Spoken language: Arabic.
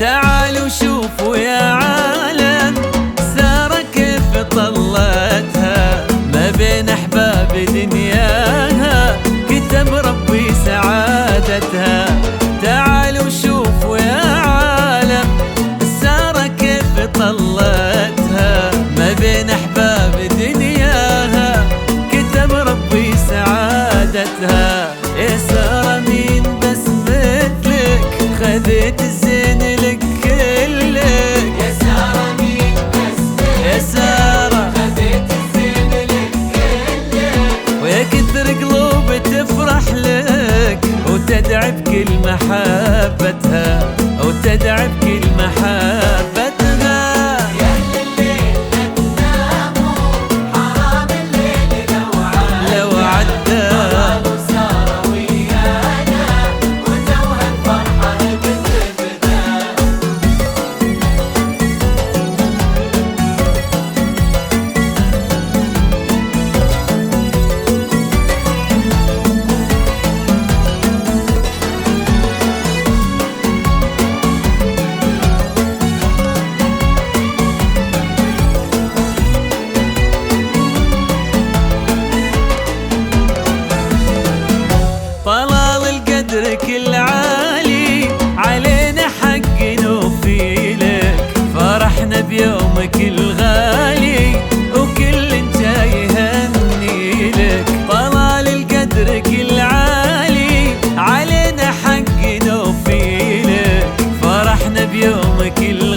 تعالوا شوفوا يا عالم. بكل محبتها وتدعي بكل محبتها നമുക്കില്ല